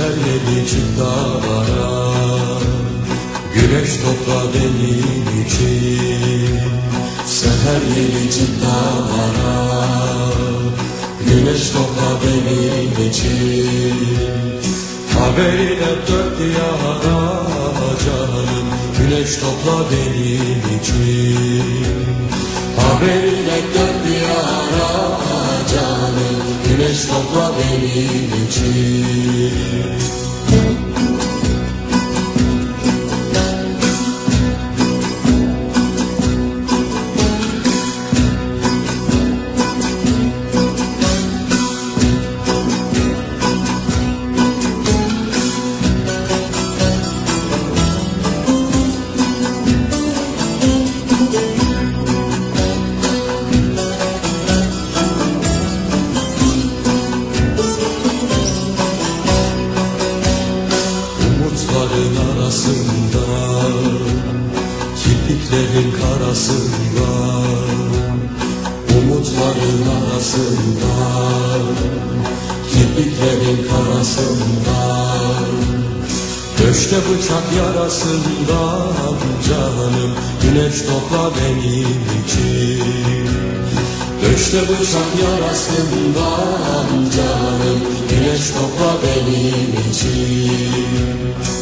yeni çık dağlara Güneş topla benim için. Seher yeni çık dağlara Güneş topla benim için. Haberiyle dört diyara canım Güneş topla benim için. Haberiyle dört diyara canım Güneş topla benim için Umutların Kirpiklerin karasında Umutların arasında. Kirpiklerin karasında. Döşte bıçak yarasında canım Güneş topla benim için. Döşte bıçak yarasında canım Güneş topla benim için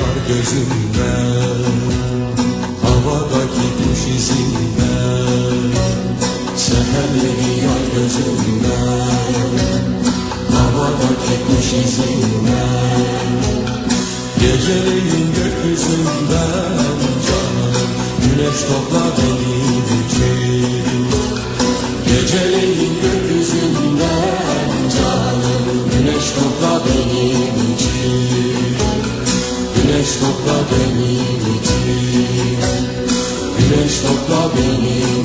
yar gözümden Havadaki kuş izinden Seherleri yar gözümden Havadaki kuş izinden. Geceleyin gökyüzünden canım Güneş topla topla benim için Güneş topla benim